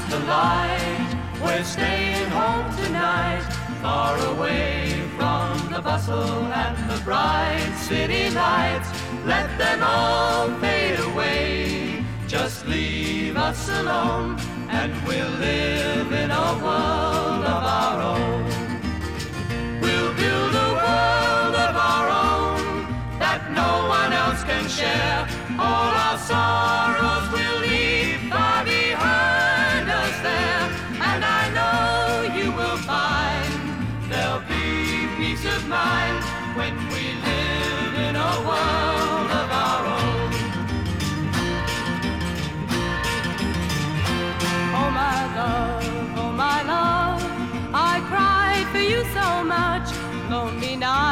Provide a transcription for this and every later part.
light. We're staying home tonight, far away from the bustle and the bright city lights. Let them all fade away. Just leave us alone, and we'll live in a world of our own. We'll build a world of our own that no one else can share. All our sorrows much. Lonely nights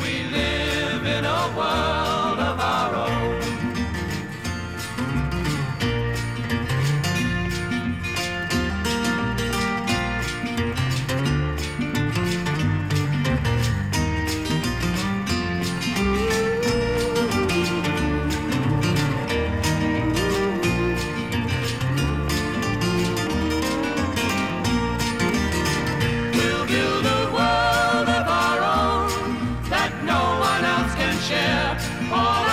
we live in a world. out all